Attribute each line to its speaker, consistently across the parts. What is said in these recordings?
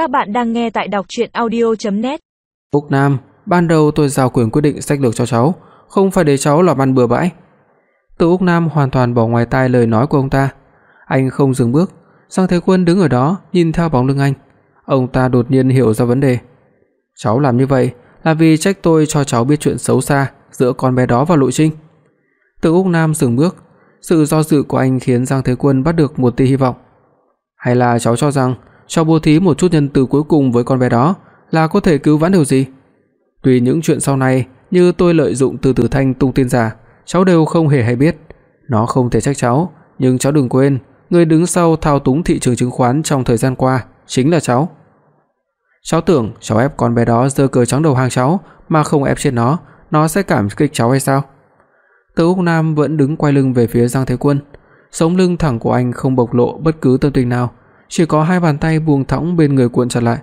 Speaker 1: Các bạn đang nghe tại đọc audio net
Speaker 2: Úc Nam, ban đầu tôi giao quyền quyết định sách lược cho cháu, không phải để cháu làm ăn bừa bãi. Từ Úc Nam hoàn toàn bỏ ngoài tai lời nói của ông ta. Anh không dừng bước, Giang Thế Quân đứng ở đó nhìn theo bóng lưng anh. Ông ta đột nhiên hiểu ra vấn đề. Cháu làm như vậy là vì trách tôi cho cháu biết chuyện xấu xa giữa con bé đó và Lộ Trinh. Từ Úc Nam dừng bước, sự do dự của anh khiến Giang Thế Quân bắt được một tia hy vọng. Hay là cháu cho rằng cho bố thí một chút nhân từ cuối cùng với con bé đó là có thể cứu vãn điều gì? Tuy những chuyện sau này như tôi lợi dụng Từ Từ Thanh tung tin giả, cháu đều không hề hay biết, nó không thể trách cháu, nhưng cháu đừng quên, người đứng sau thao túng thị trường chứng khoán trong thời gian qua chính là cháu. Cháu tưởng cháu ép con bé đó giơ cờ trắng đầu hàng cháu mà không ép chết nó, nó sẽ cảm kích cháu hay sao? Từ Úc Nam vẫn đứng quay lưng về phía Giang Thế Quân, sống lưng thẳng của anh không bộc lộ bất cứ tâm tình nào, chỉ có hai bàn tay buông thõng bên người cuộn chặt lại.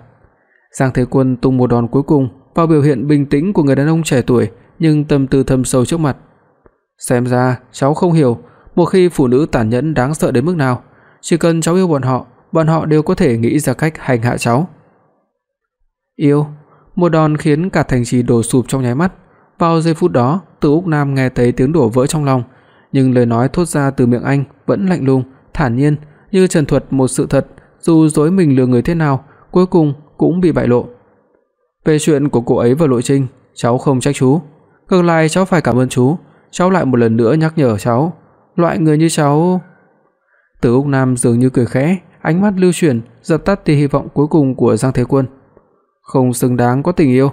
Speaker 2: Giang Thế Quân tung một đòn cuối cùng vào biểu hiện bình tĩnh của người đàn ông trẻ tuổi nhưng tâm tư thâm sâu trước mặt. Xem ra cháu không hiểu, một khi phụ nữ tàn nhẫn đáng sợ đến mức nào, chỉ cần cháu yêu bọn họ, bọn họ đều có thể nghĩ ra cách hành hạ cháu. Yêu, một đòn khiến cả thành trì đổ sụp trong nháy mắt. Vào giây phút đó, Từ Úc Nam nghe thấy tiếng đổ vỡ trong lòng, nhưng lời nói thốt ra từ miệng anh vẫn lạnh lùng, thản nhiên, như trần thuật một sự thật, dù dối mình lừa người thế nào, cuối cùng cũng bị bại lộ. Về chuyện của cô ấy và Lộ Trinh, cháu không trách chú, ngược lại cháu phải cảm ơn chú, cháu lại một lần nữa nhắc nhở cháu, loại người như cháu. Từ Úc Nam dường như cười khẽ, ánh mắt lưu chuyển, dập tắt tia hy vọng cuối cùng của Giang Thế Quân. Không xứng đáng có tình yêu.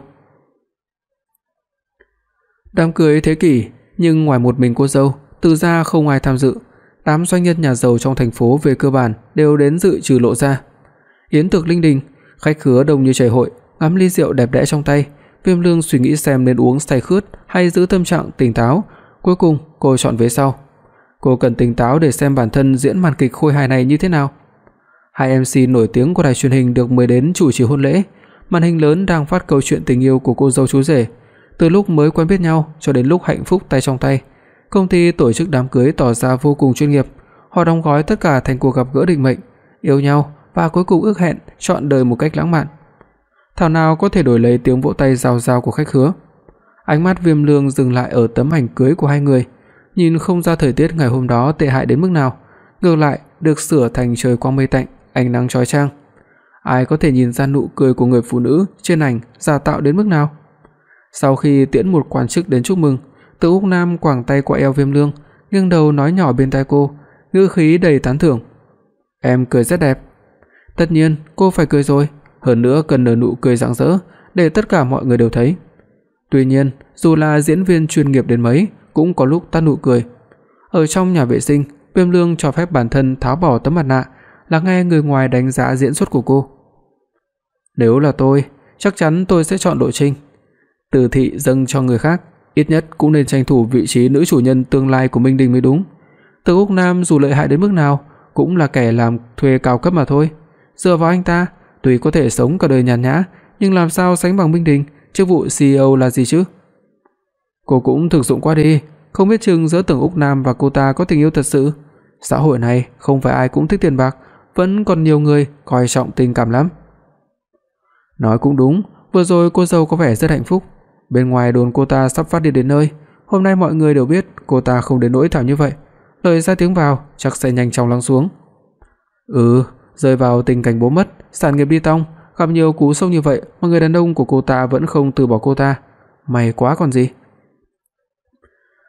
Speaker 2: Đám cưới thế kỷ, nhưng ngoài một mình cô dâu, từ gia không ai tham dự. Đám doanh nhân nhà giàu trong thành phố về cơ bản đều đến dự trừ Lộ ra Yến tiệc linh đình, khách khứa đông như chảy hội, ngắm ly rượu đẹp đẽ trong tay, Viêm Lương suy nghĩ xem nên uống say khướt hay giữ tâm trạng tỉnh táo, cuối cùng cô chọn vế sau. Cô cần tỉnh táo để xem bản thân diễn màn kịch khôi hài này như thế nào. Hai MC nổi tiếng của đài truyền hình được mời đến chủ trì hôn lễ, màn hình lớn đang phát câu chuyện tình yêu của cô dâu chú rể, từ lúc mới quen biết nhau cho đến lúc hạnh phúc tay trong tay. Công ty tổ chức đám cưới tỏ ra vô cùng chuyên nghiệp, họ đóng gói tất cả thành cuộc gặp gỡ định mệnh, yêu nhau và cuối cùng ước hẹn chọn đời một cách lãng mạn. Thảo nào có thể đổi lấy tiếng vỗ tay rào rào của khách khứa. Ánh mắt Viêm Lương dừng lại ở tấm ảnh cưới của hai người, nhìn không ra thời tiết ngày hôm đó tệ hại đến mức nào, ngược lại được sửa thành trời quang mây tạnh, ánh nắng chói chang. Ai có thể nhìn ra nụ cười của người phụ nữ trên ảnh giả tạo đến mức nào? Sau khi tiễn một quan chức đến chúc mừng, từ Úc Nam quàng tay qua eo Viêm Lương, nghiêng đầu nói nhỏ bên tai cô, ngữ khí đầy tán thưởng. "Em cười rất đẹp." "Tất nhiên, cô phải cười rồi, hơn nữa cần nở nụ cười rạng rỡ để tất cả mọi người đều thấy." Tuy nhiên, dù là diễn viên chuyên nghiệp đến mấy, cũng có lúc tắt nụ cười. Ở trong nhà vệ sinh, Viêm Lương cho phép bản thân tháo bỏ tấm mặt nạ, lắng nghe người ngoài đánh giá diễn xuất của cô. Nếu là tôi, chắc chắn tôi sẽ chọn đội Trinh. Từ thị dâng cho người khác, ít nhất cũng nên tranh thủ vị trí nữ chủ nhân tương lai của Minh Đình mới đúng. Từ Úc Nam dù lợi hại đến mức nào, cũng là kẻ làm thuê cao cấp mà thôi. Dựa vào anh ta, tuy có thể sống cả đời nhàn nhã, nhưng làm sao sánh bằng Minh Đình, chức vụ CEO là gì chứ? Cô cũng thực dụng quá đi, không biết chừng giữa Tưởng Úc Nam và cô ta có tình yêu thật sự. Xã hội này không phải ai cũng thích tiền bạc, vẫn còn nhiều người coi trọng tình cảm lắm. Nói cũng đúng, vừa rồi cô dâu có vẻ rất hạnh phúc, bên ngoài đồn cô ta sắp phát đi đến nơi, hôm nay mọi người đều biết cô ta không đến nỗi thảm như vậy, lời ra tiếng vào chắc sẽ nhanh chóng lắng xuống. Ừ, rơi vào tình cảnh bố mất, sản nghiệp đi tong, gặp nhiều cú sốc như vậy mà người đàn ông của cô ta vẫn không từ bỏ cô ta, may quá còn gì.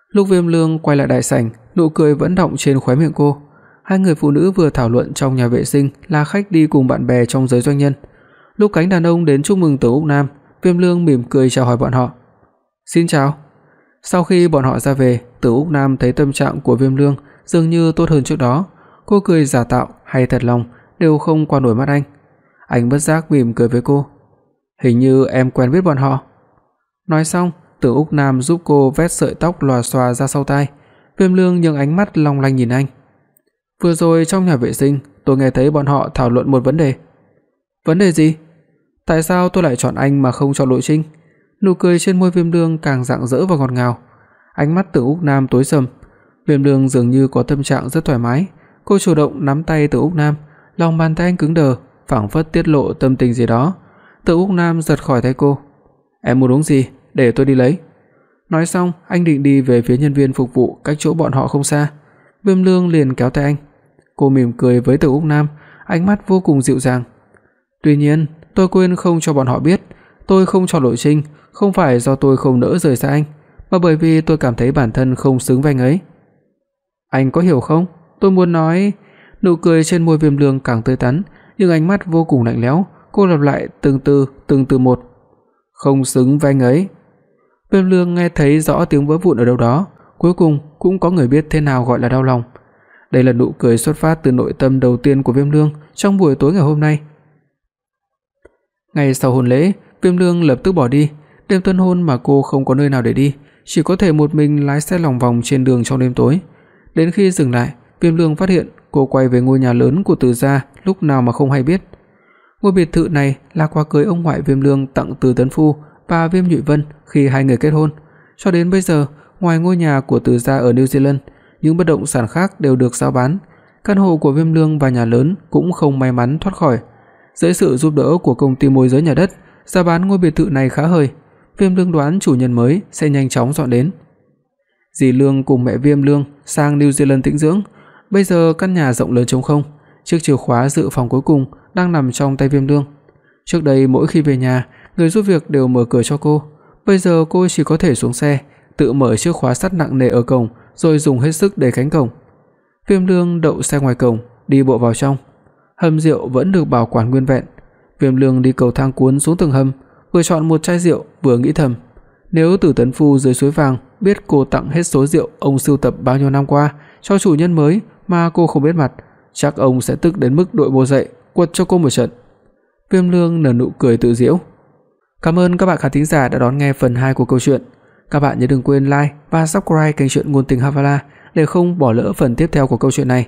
Speaker 2: Lúc Viêm Lương quay lại đại sảnh, nụ cười vẫn đọng trên khóe miệng cô. Hai người phụ nữ vừa thảo luận trong nhà vệ sinh là khách đi cùng bạn bè trong giới doanh nhân. Lúc cánh đàn ông đến chúc mừng Từ Úc Nam, Viêm Lương mỉm cười chào hỏi bọn họ. "Xin chào." Sau khi bọn họ ra về, Từ Úc Nam thấy tâm trạng của Viêm Lương dường như tốt hơn trước đó, cô cười giả tạo hay thật lòng đều không qua nổi mắt anh. Anh bất giác mỉm cười với cô. "Hình như em quen biết bọn họ." Nói xong, Từ Úc Nam giúp cô vét sợi tóc lòa xòa ra sau tai. Viêm Lương nhướng ánh mắt long lanh nhìn anh. "Vừa rồi trong nhà vệ sinh, tôi nghe thấy bọn họ thảo luận một vấn đề." "Vấn đề gì?" Tại sao tôi lại chọn anh mà không chọn Lộ Trinh? Nụ cười trên môi Viêm Lương càng rạng rỡ và ngọt ngào. Ánh mắt Từ Úc Nam tối sầm. Viêm Lương dường như có tâm trạng rất thoải mái, cô chủ động nắm tay Từ Úc Nam, lòng bàn tay anh cứng đờ, phảng phất tiết lộ tâm tình gì đó. Từ Úc Nam giật khỏi tay cô. "Em muốn uống gì, để tôi đi lấy." Nói xong, anh định đi về phía nhân viên phục vụ cách chỗ bọn họ không xa. Viêm Lương liền kéo tay anh. Cô mỉm cười với Từ Úc Nam, ánh mắt vô cùng dịu dàng. "Tuy nhiên, tôi quên không cho bọn họ biết, tôi không cho lộ trình, không phải do tôi không nỡ rời xa anh, mà bởi vì tôi cảm thấy bản thân không xứng với anh ấy." Anh có hiểu không? Tôi muốn nói, nụ cười trên môi Viêm Lương càng tươi tắn, nhưng ánh mắt vô cùng lạnh lẽo, cô lặp lại từng từ, từng từ một. Không xứng với anh ấy. Viêm Lương nghe thấy rõ tiếng vỡ vụn ở đâu đó, cuối cùng cũng có người biết thế nào gọi là đau lòng. Đây là nụ cười xuất phát từ nội tâm đầu tiên của Viêm Lương trong buổi tối ngày hôm nay. Ngày sau hôn lễ, Viêm Lương lập tức bỏ đi, đêm tân hôn mà cô không có nơi nào để đi, chỉ có thể một mình lái xe lòng vòng trên đường trong đêm tối. Đến khi dừng lại, Viêm Lương phát hiện cô quay về ngôi nhà lớn của Từ gia lúc nào mà không hay biết. Ngôi biệt thự này là quà cưới ông ngoại Viêm Lương tặng từ Tấn Phu và Viêm Nhụy Vân khi hai người kết hôn. Cho đến bây giờ, ngoài ngôi nhà của Từ gia ở New Zealand, những bất động sản khác đều được giao bán. Căn hộ của Viêm Lương và nhà lớn cũng không may mắn thoát khỏi. Dưới sự giúp đỡ của công ty môi giới nhà đất, giá bán ngôi biệt thự này khá hời. Viêm Lương đoán chủ nhân mới sẽ nhanh chóng dọn đến. Dì Lương cùng mẹ Viêm Lương sang New Zealand tĩnh dưỡng, bây giờ căn nhà rộng lớn trống không, chiếc chìa khóa dự phòng cuối cùng đang nằm trong tay Viêm Lương. Trước đây mỗi khi về nhà, người giúp việc đều mở cửa cho cô, bây giờ cô chỉ có thể xuống xe, tự mở chiếc khóa sắt nặng nề ở cổng rồi dùng hết sức để cánh cổng. Viêm Lương đậu xe ngoài cổng, đi bộ vào trong. Hầm rượu vẫn được bảo quản nguyên vẹn. Viêm Lương đi cầu thang cuốn xuống tầng hầm, vừa chọn một chai rượu vừa nghĩ thầm, nếu Tử Tấn Phu dưới suối vàng biết cô tặng hết số rượu ông sưu tập bao nhiêu năm qua cho chủ nhân mới mà cô không biết mặt, chắc ông sẽ tức đến mức đội bồ dậy, quật cho cô một trận. Viêm Lương nở nụ cười tự giễu. Cảm ơn các bạn khán thính giả đã đón nghe phần 2 của câu chuyện. Các bạn nhớ đừng quên like và subscribe kênh truyện ngôn tình Havala để không bỏ lỡ phần tiếp theo của câu chuyện này.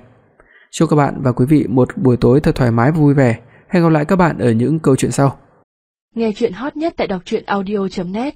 Speaker 2: Chúc các bạn và quý vị một buổi tối thật thoải mái và vui vẻ. Hẹn gặp lại các bạn ở những câu chuyện sau.
Speaker 1: Nghe truyện hot nhất tại đọc audio net